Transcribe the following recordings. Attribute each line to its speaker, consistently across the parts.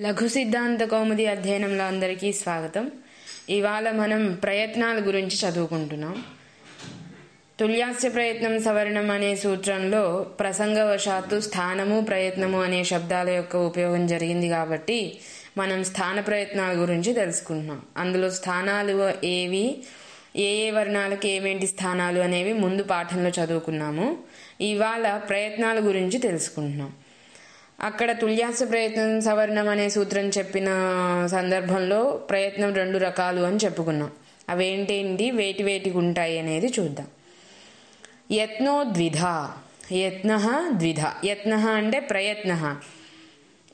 Speaker 1: లఘు సిద్ధాంత కౌముది అధ్యయనంలో అందరికీ స్వాగతం. ఇవాళ మనం ప్రయత్నాల గురించి చదువుకుంటున్నాం. తుల్యాస్య ప్రయత్నం సవర్ణం అనే సూత్రంలో ప్రసంగవశాత్తు స్థానము ప్రయత్నము అనే శబ్దాల యొక్క ఉపయోగం జరిగింది కాబట్టి మనం స్థాన ప్రయత్నాల గురించి తెలుసుకుంటున్నాం. అందులో స్థానాలు ఏవి ఏ ఏ వర్ణాలకు ఏమేంటి స్థానాలు అనేవి ముందు పాఠంలో చదువుకున్నాము. ఇవాళ ప్రయత్నాల గురించి తెలుసుకుంటున్నాం. అక్కడ తుల్యాస ప్రయత్నం సవర్ణం అనే సూత్రం చెప్పిన సందర్భంలో ప్రయత్నం రెండు రకాలు అని చెప్పుకున్నాం. అవేంటేంటి? వేటి వేటికి ఉంటాయి అనేది చూద్దాం. యత్నో ద్విధ యత్న ద్విధ. యత్న అంటే ప్రయత్న.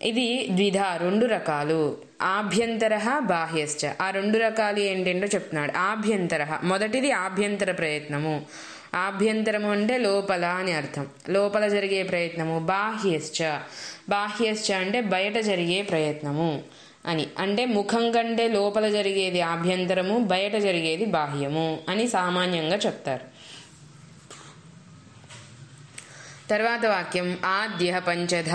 Speaker 1: ఇది ద్విధ రెండు రకాలు. ఆభ్యంతర బాహ్యశ్చ. ఆ రెండు రకాలు ఏంటంటో చెప్తున్నాడు. ఆభ్యంతర. మొదటిది ఆభ్యంతర ప్రయత్నము. ఆభ్యంతరము అంటే లోపల అని అర్థం. లోపల జరిగే ప్రయత్నము బాహ్యశ్చ. బాహ్యశ్చ అంటే బయట జరిగే ప్రయత్నము అని. అంటే ముఖం కంటే లోపల జరిగేది ఆభ్యంతరము బయట జరిగేది బాహ్యము అని సామాన్యంగా చెప్తారు. తర్వాత వాక్యం ఆద్య పంచధ.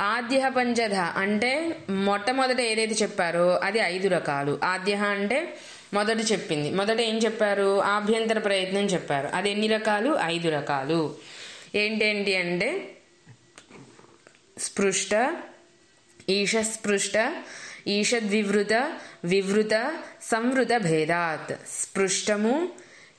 Speaker 1: ఆద్య పంచధ అంటే మొట్టమొదట ఏదైతే చెప్పారో అది ఐదు రకాలు. ఆద్య అంటే మొదట చెప్పింది. మొదట ఏం చెప్పారు? ఆభ్యంతర ప్రయత్నం చెప్పారు. అది ఎన్ని రకాలు? ఐదు రకాలు. ఏంటేంటి అంటే స్పృష్ట ఈషస్పృష్ట ఈషద్వివృత వివృత సంవృత భేదాత్. స్పృష్టము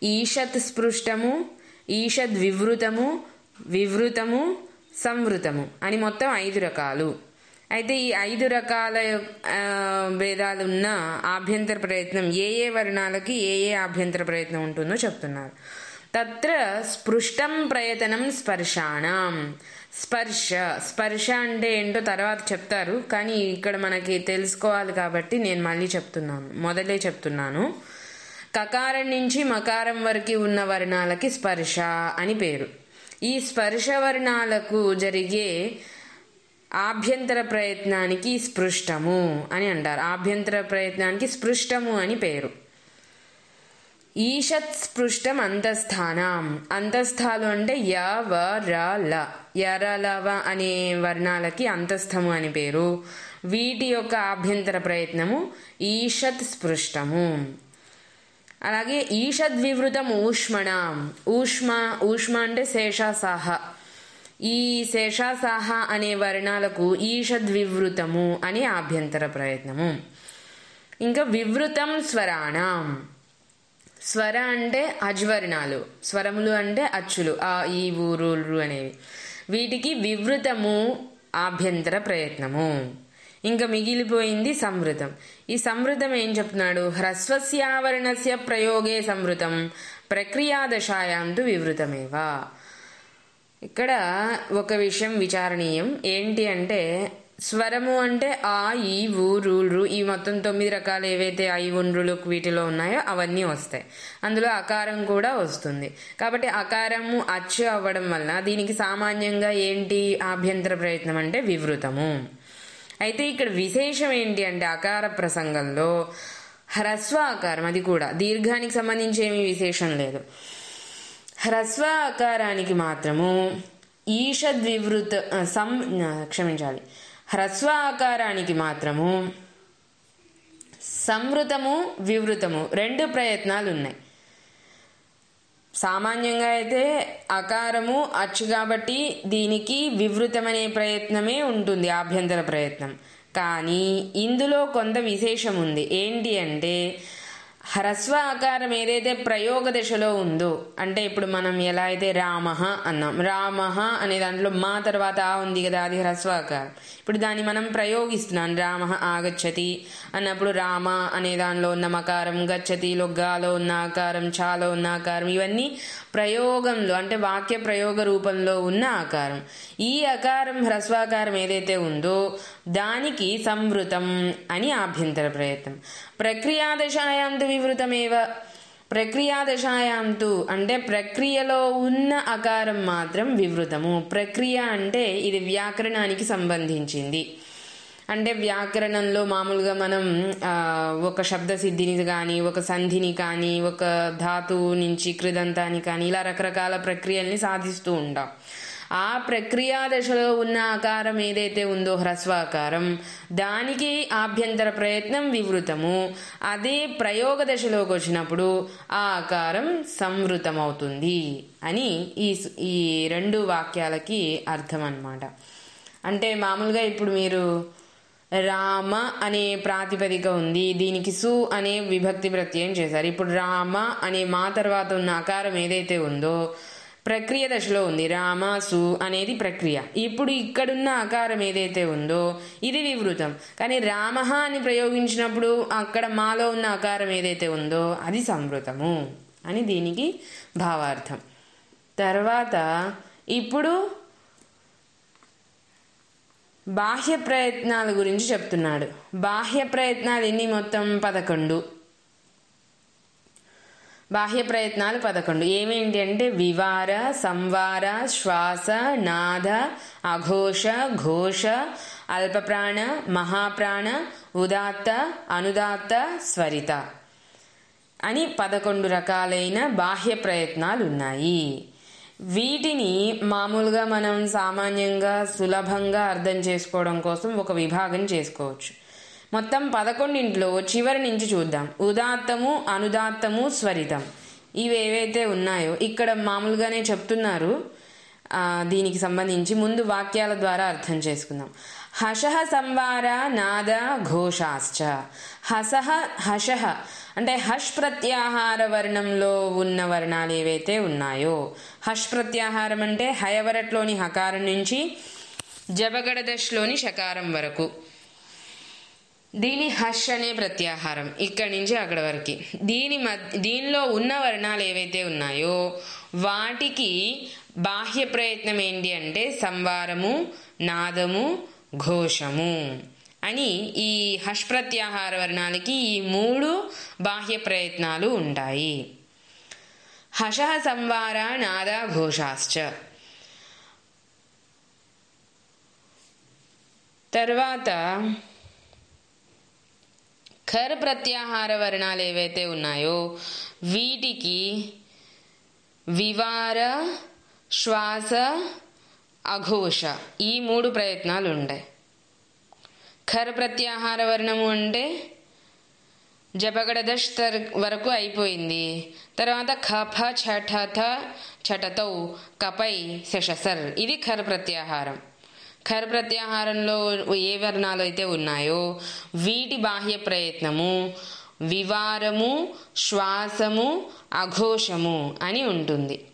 Speaker 1: ఈషత్ స్పృష్టము ఈషద్వివృతము వివృతము సంవృతము అని మొత్తం ఐదు రకాలు. అయితే ఈ ఐదు రకాల భేదాలున్న ఆభ్యంతర ప్రయత్నం ఏ ఏ వర్ణాలకి ఏ ఏ ఆభ్యంతర ప్రయత్నం ఉంటుందో చెప్తున్నారు. తత్ర స్పృష్టం ప్రయతనం స్పర్శాణం. స్పర్శ స్పర్శ అంటే ఏంటో తర్వాత చెప్తారు కానీ ఇక్కడ మనకి తెలుసుకోవాలి కాబట్టి నేను మళ్ళీ చెప్తున్నాను మొదలే చెప్తున్నాను. కకారం నుంచి మకారం వరకు ఉన్న వర్ణాలకి స్పర్శ అని పేరు. ఈ స్పర్శ వర్ణాలకు జరిగే ఆభ్యంతర ప్రయత్నానికి స్పృష్టము అని అంటారు. ఆభ్యంతర ప్రయత్నానికి స్పృష్టము అని పేరు. ఈషత్ స్పృష్టం అంతస్థానం. అంతస్థాలు అంటే య వ ర ల. యరలవ అనే వర్ణాలకి అంతస్థము అని పేరు. వీటి యొక్క ఆభ్యంతర ప్రయత్నము ఈషత్ స్పృష్టము. అలాగే ఈషద్వివృతం ఊష్మణం. ఊష్మ ఊష్మ అంటే శేషాసాహ. ఈ శేషాసాహ అనే వర్ణాలకు ఈషద్వివృతము అని ఆభ్యంతర ప్రయత్నము. ఇంకా వివృతం స్వరాణం. స్వర అంటే అజ్వర్ణాలు స్వరములు అంటే అచ్చులు ఆ ఈ ఊరు అనేవి. వీటికి వివృతము ఆభ్యంతర ప్రయత్నము. ఇంకా మిగిలిపోయింది సంవృతం. ఈ సంవృతం ఏం చెప్తున్నాడు? హ్రస్వస్యావరణస్య ప్రయోగే సంవృతం. ప్రక్రియాదశాయాంతు వివృతమేవా. ఇక్కడ ఒక విషయం విచారణీయం. ఏంటి అంటే స్వరము అంటే ఆ ఈ ఊ రు రు ఈ మొత్తం తొమ్మిది రకాలు ఏవైతే ఐ ఉండ్రులు వీటిలో ఉన్నాయో అవన్నీ వస్తాయి. అందులో అకారం కూడా వస్తుంది. కాబట్టి అకారము అచ్చు అవ్వడం వల్ల దీనికి సామాన్యంగా ఏంటి ఆభ్యంతర ప్రయత్నం అంటే వివృతము. అయితే ఇక్కడ విశేషం ఏంటి అంటే అకార ప్రసంగంలో హ్రస్వ ఆకారం అది కూడా. దీర్ఘానికి సంబంధించి ఏమీ విశేషం లేదు. హ్రస్వ ఆకారానికి మాత్రము ఈషద్వివృత సం క్షమించాలి. హ్రస్వ ఆకారానికి మాత్రము సంవృతము వివృతము రెండు ప్రయత్నాలు ఉన్నాయి సామాన్యంగా అయితే అకారము అచ్చు కాబట్టి దీనికి వివృతమనే ప్రయత్నమే ఉంటుంది ఆభ్యంతర ప్రయత్నం. కానీ ఇందులో కొంత విశేషం ఉంది ఏంటి అంటే హ్రస్వ ఆకారం ఏదైతే ప్రయోగ దశలో ఉందో అంటే ఇప్పుడు మనం ఎలా అయితే రామ అన్నాం రామ అనే దాంట్లో మా తర్వాత ఆ ఉంది కదా అది హ్రస్వ ఆకారం ఇప్పుడు దాన్ని మనం ప్రయోగిస్తున్నాం రామ ఆగచ్చతి అన్నప్పుడు రామ అనే దానిలో ఉన్న మకారం గచ్చతి లొగ్గాలో ఉన్న ఆకారం చాలో ఉన్న ఆకారం ఇవన్నీ ప్రయోగంలో అంటే వాక్య ప్రయోగ రూపంలో ఉన్న ఆకారం. ఈ ఆకారం హ్రస్వాకారం ఏదైతే ఉందో దానికి సంవృతం అని ఆభ్యంతర ప్రయత్నం. ప్రక్రియాదశాయాంతు వివృతమేవ? ప్రక్రియాదశాయాంతు అంటే ప్రక్రియలో ఉన్న ఆకారం మాత్రం వివృతము. ప్రక్రియ అంటే ఇది వ్యాకరణానికి సంబంధించింది. అంటే వ్యాకరణంలో మామూలుగా మనం ఒక శబ్ద సిద్ధిని కానీ ఒక సంధిని కానీ ఒక ధాతువు నుంచి కృదంతాన్ని కానీ ఇలా రకరకాల ప్రక్రియల్ని సాధిస్తూ ఉంటాం. ఆ ప్రక్రియా దశలో ఉన్న ఆకారం ఏదైతే ఉందో హ్రస్వాకారం దానికి ఆభ్యంతర ప్రయత్నం వివృతము. అదే ప్రయోగ దశలోకి వచ్చినప్పుడు ఆ ఆకారం సంవృతమవుతుంది అని ఈ ఈ రెండు వాక్యాలకి అర్థం అన్నమాట అంటే మామూలుగా ఇప్పుడు మీరు రామ అనే ప్రాతిపదిక ఉంది. దీనికి సు అనే విభక్తి ప్రత్యయం చేశారు. ఇప్పుడు రామ అనే మా తర్వాత ఉన్న ఆకారం ఏదైతే ఉందో ప్రక్రియ దశలో ఉంది. రామ సు అనేది ప్రక్రియ. ఇప్పుడు ఇక్కడున్న ఆకారం ఏదైతే ఉందో ఇది వివృతం. కానీ రామ అని ప్రయోగించినప్పుడు అక్కడ మాలో ఉన్న ఆకారం ఏదైతే ఉందో అది సంవృతము అని దీనికి భావార్థం. తర్వాత ఇప్పుడు బాహ్య ప్రయత్నాల గురించి చెప్తున్నాడు. బాహ్య ప్రయత్నాలు ఎన్ని మొత్తం? పదకొండు. బాహ్య ప్రయత్నాలు పదకొండు. ఏమేంటి అంటే వివార సంవార శ్వాస నాద అఘోష ఘోష అల్పప్రాణ మహాప్రాణ ఉదాత్త అనుదాత్త స్వరిత అని పదకొండు రకాలైన బాహ్య ప్రయత్నాలు ఉన్నాయి. వీటిని మామూలుగా మనం సామాన్యంగా సులభంగా అర్థం చేసుకోవడం కోసం ఒక విభాగం చేసుకోవచ్చు. మొత్తం పదకొండింట్లో చివరి నుంచి చూద్దాం. ఉదాత్తము అనుదాత్తము స్వరితం. ఇవి ఏవైతే ఉన్నాయో ఇక్కడ మామూలుగానే చెప్తున్నారు దీనికి సంబంధించి ముందు వాక్యాల ద్వారా అర్థం చేసుకుందాం. హషహ సంవార నాద ఘోషాశ్చ. హసహ హషహ. అంటే హష్ ప్రత్యాహార వర్ణంలో ఉన్న వర్ణాలు ఏవైతే ఉన్నాయో. హష్ ప్రత్యాహారం అంటే హయవరట్లోని హకారం నుంచి జబగడదష్లోని షకారం వరకు. దీని హష్ అనే ప్రత్యాహారం ఇక్కడి నుంచి అక్కడ వరకు. దీని మధ్య దీనిలో ఉన్న వర్ణాలు ఏవైతే ఉన్నాయో వాటికి బాహ్య ప్రయత్నం ఏంటి అంటే సంవారము నాదము ఘోషము అని ఈ హష్ ప్రత్యాహార వర్ణాలకి ఈ మూడు బాహ్య ప్రయత్నాలు ఉంటాయి. హష సంవార నాద ఘోషాశ్చ. తర్వాత ఖర్ ప్రత్యాహార వర్ణాలు ఏవైతే ఉన్నాయో వీటికి వివార శ్వాస అఘోష ఈ మూడు ప్రయత్నాలు ఉంటాయి ఖర్ ప్రత్యాహార వర్ణము అంటే జపగడదష్ తర్ వరకు అయిపోయింది. తర్వాత ఖఫ ఛఠథ ఛటతౌ కపై శశసర్. ఇది ఖర్ ప్రత్యాహారం ఖర్ ప్రత్యాహారంలో ఏ వర్ణాలు అయితే ఉన్నాయో వీటి బాహ్య ప్రయత్నము వివారము శ్వాసము అఘోషము అని ఉంటుంది.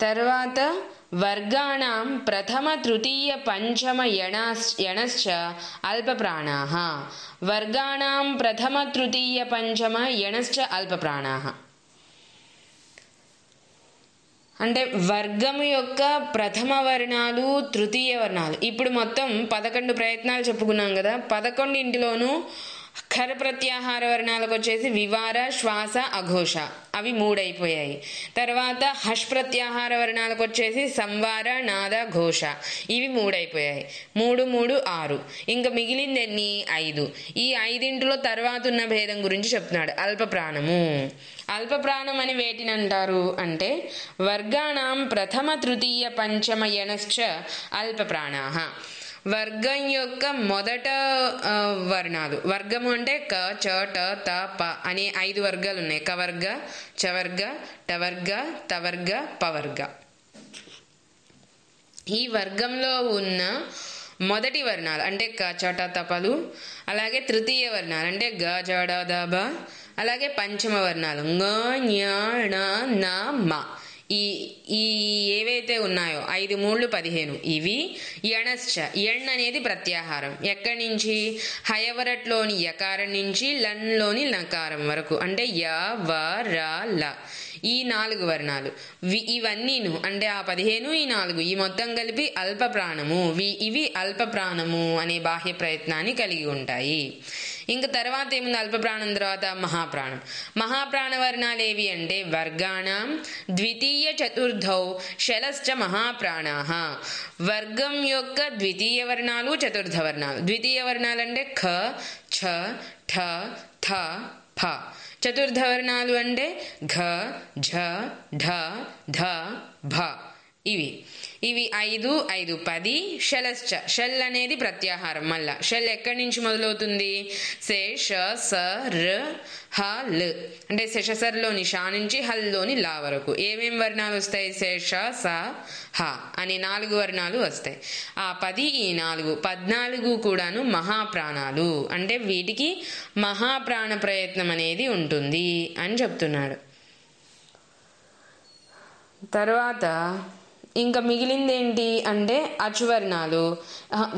Speaker 1: తర్వాత వర్గాణం ప్రథమ తృతీయ పంచమ యణాస్ యణశ్చ అల్పప్రాణా. వర్గాణం ప్రథమ తృతీయ పంచమ యణశ్చ అల్పప్రాణా. అంటే వర్గము యొక్క ప్రథమ వర్ణాలు తృతీయ వర్ణాలు. ఇప్పుడు మొత్తం పదకొండు ప్రయత్నాలు చెప్పుకున్నాం కదా పదకొండింటిలోనూ ఖర ప్రత్యాహార వర్ణాలకు వచ్చేసి వివార శ్వాస అఘోష. అవి మూడైపోయాయి. తర్వాత హష్ ప్రత్యాహార వర్ణాలకు వచ్చేసి సంవార నాద ఘోష. ఇవి మూడైపోయాయి. మూడు మూడు ఆరు. ఇంకా మిగిలింది ఎన్ని? ఐదు. ఈ ఐదింటిలో తర్వాత ఉన్న భేదం గురించి చెప్తున్నాడు. అల్ప ప్రాణము అల్ప ప్రాణం అని వేటిని అంటారు అంటే వర్గాణం ప్రథమ తృతీయ పంచమ యనశ్చ అల్ప ప్రాణాహ వర్గం యొక్క మొదట వర్ణాలు. వర్గము అంటే క చ ట త ప అనే ఐదు వర్గాలు ఉన్నాయి కవర్గ చవర్గ టవర్గ తవర్గ పవర్గ. ఈ వర్గంలో ఉన్న మొదటి వర్ణాలు అంటే క చట తపలు అలాగే తృతీయ వర్ణాలు అంటే గ జడ దబ అలాగే పంచమ వర్ణాలు. ङ ణ న మ. ఈ ఈ ఏవైతే ఉన్నాయో ఐదు మూళ్ళు పదిహేను ఇవి ఎణశ్చ ఎణ్ అనేది ప్రత్యాహారం. ఎక్కడి నుంచి? హయవరట్లోని యకారం నుంచి లన్లోని నకారం వరకు. అంటే య వ ర ల. ఈ నాలుగు వర్ణాలు. వి- ఇవన్నీను. అంటే ఆ పదిహేను ఈ నాలుగు. ఈ మొత్తం కలిపి అల్ప ప్రాణము వి- ఇవి అల్ప ప్రాణము అనే బాహ్య ప్రయత్నాన్ని కలిగి ఉంటాయి. ఇంకా తర్వాత ఏముంది? అల్పప్రాణం తర్వాత మహాప్రాణం. మహాప్రాణ వర్ణాలు ఏవి అంటే వర్గాణం ద్వితీయ చతుర్థౌ శలశ్చ మహాప్రాణా. వర్గం యొక్క ద్వితీయ వర్ణాలు చతుర్థ వర్ణాలు. ద్వితీయ వర్ణాలు అంటే ఖ ఛ ఠ థ ఫ. చతుర్థ వర్ణాలు అంటే ఘ ఝ ఢ ధ భ. ఇవి. ఇవి ఐదు ఐదు పది షెలశ్చ షెల్ అనేది ప్రత్యాహారం మళ్ళా. షెల్ ఎక్కడి నుంచి మొదలవుతుంది? సే ష స ర హ ల్. అంటే శశసర్లోని షా నుంచి హల్లోని లా వరకు. ఏమేం వర్ణాలు వస్తాయి? శేష స హ అనే నాలుగు వర్ణాలు వస్తాయి. ఆ పది ఈ నాలుగు. పద్నాలుగు కూడాను మహాప్రాణాలు. అంటే వీటికి మహాప్రాణ ప్రయత్నం అనేది ఉంటుంది అని చెప్తున్నాడు. తర్వాత ఇంకా మిగిలిందేంటి అంటే అచువర్ణాలు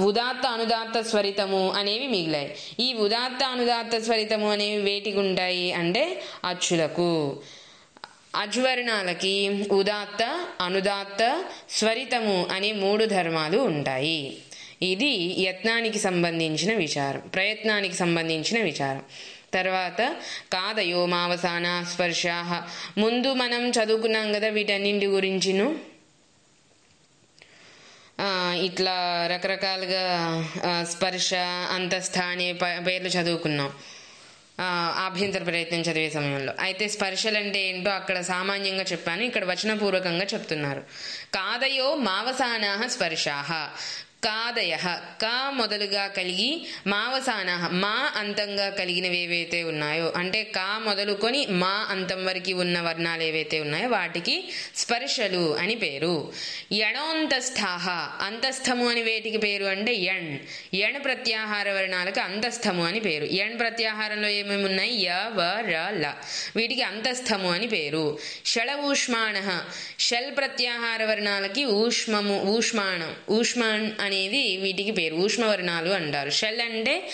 Speaker 1: ఉదాత్త అనుదాత్త స్వరితము అనేవి మిగిలాయి. ఈ ఉదాత్త అనుదాత్త స్వరితము అనేవి వేటికి ఉంటాయి అంటే అచ్చులకు. అజ్వర్ణాలకి ఉదాత్త అనుదాత్త స్వరితము అనే మూడు ధర్మాలు ఉంటాయి. ఇది యత్నానికి సంబంధించిన విచారం ప్రయత్నానికి సంబంధించిన విచారం. తర్వాత కాదయో మావసాన స్పర్శాహ ముందు మనం చదువుకున్నాం కదా వీటన్నింటి గురించిను? ఇట్లా రకరకాలుగా స్పర్శ అంతస్థ అనే పేర్లు చదువుకున్నాం. ఆభ్యంతర ప్రయత్నం చదివే సమయంలో. అయితే స్పర్శలు అంటే ఏంటో అక్కడ సామాన్యంగా చెప్పాను ఇక్కడ వచనపూర్వకంగా చెప్తున్నారు. కాదయో మావసానా స్పర్శాహ కాదయ. కా మొదలుగా కలిగి మావసాన మా అంతంగా కలిగినవి ఏవైతే ఉన్నాయో అంటే కా మొదలుకొని మా అంతం వరకు ఉన్న వర్ణాలు ఏవైతే ఉన్నాయో వాటికి స్పర్శలు అని పేరు. యణోంతస్థాహ. అంతస్థము అని వేటికి పేరు అంటే యణ్. యణ్ ప్రత్యాహార వర్ణాలకు అంతస్థము అని పేరు. యణ్ ప్రత్యాహారంలో ఏమేమి ఉన్నాయి? య వ ర ల. వీటికి అంతస్థము అని పేరు. షళ ఊష్మాణ షల్ ప్రత్యాహార వర్ణాలకి ఊష్మము ఊష్మాణం ఊష్మాణ్ అనేది వీటికి పేరు. ఊష్మవర్ణాలు అంటారు. షెల్ అంటే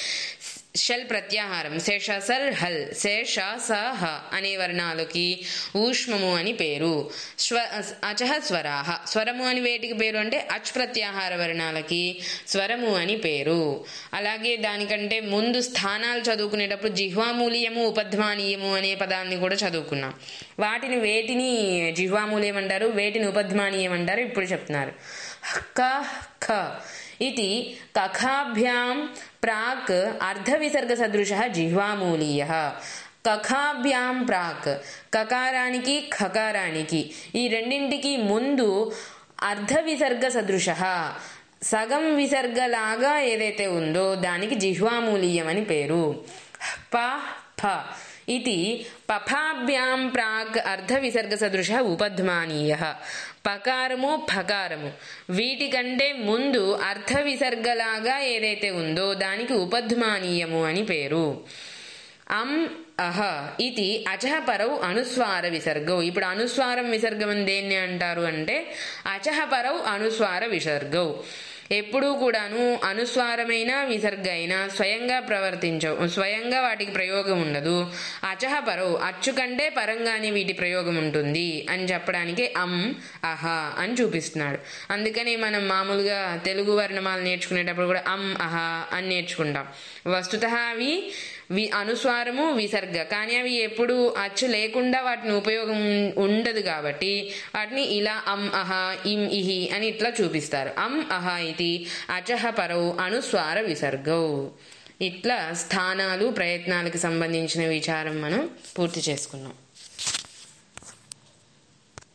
Speaker 1: షల్ ప్రత్యాహారం. శేషసర్ హల్. శేష సహ అనే వర్ణాలకి ఊష్మము అని పేరు. స్వ అచహ స్వరాహ. స్వరము అని వేటికి పేరు అంటే అచ్ ప్రత్యాహార వర్ణాలకి స్వరము అని పేరు. అలాగే దానికంటే ముందు స్థానాలు చదువుకునేటప్పుడు జిహ్వామూలీయము ఉపధ్మానీయము అనే పదాన్ని కూడా చదువుకున్నాం. వాటిని వేటిని జిహ్వామూలియం అంటారు వేటిని ఉపధ్మానీయం అంటారు ఇప్పుడు చెప్తున్నారు. క ఖ ఇది కఖాభ్యాం ప్రాక్ అర్ధవిసర్గ సదృశ జిహ్వామూలీయ కఖాభ్యాం ప్రాక్ కకారానికి ఖకారానికి ఈ రెండింటికి ముందు అర్ధ విసర్గ సదృశ సగం విసర్గలాగా ఏదైతే ఉందో దానికి జిహ్వామూలీయం అని పేరు. ప ఫ. ఇది పఫాభ్యాం ప్రాక్ అర్ధ విసర్గ సదృశ ఉపధ్మానీయ పకారము ఫకారము వీటికంటే ముందు అర్ధ విసర్గలాగా ఏదైతే ఉందో దానికి ఉపధ్మానీయము అని పేరు అం అహ ఇది అచహ పరవు అనుస్వార విసర్గం ఇప్పుడు అనుస్వారం విసర్గం దేన్ని అంటారు అంటే అచహ పరవు అనుస్వార విసర్గం ఎప్పుడూ కూడాను అనుస్వారమైన విసర్గ అయినా స్వయంగా ప్రవర్తించవు స్వయంగా వాటికి ప్రయోగం ఉండదు. అచహ పరవు అచ్చు కంటే పరంగానే వీటి ప్రయోగం ఉంటుంది అని చెప్పడానికి అం అహ అని చూపిస్తున్నాడు. అందుకని మనం మామూలుగా తెలుగు వర్ణమాలు నేర్చుకునేటప్పుడు కూడా అం అహ అని నేర్చుకుంటాం. వస్తుత అవి వి అనుస్వారము విసర్గ. కానీ అవి ఎప్పుడు అచ్చు లేకుండా వాటిని ఉపయోగం ఉండదు కాబట్టి వాటిని ఇలా అం అహ ఇం ఇహి అని ఇట్లా చూపిస్తారు. అం అహ ఇది అచహ పరౌ అనుస్వార విసర్గౌ. ఇట్లా స్థానాలు ప్రయత్నాలకు సంబంధించిన విచారం మనం పూర్తి చేసుకున్నాం.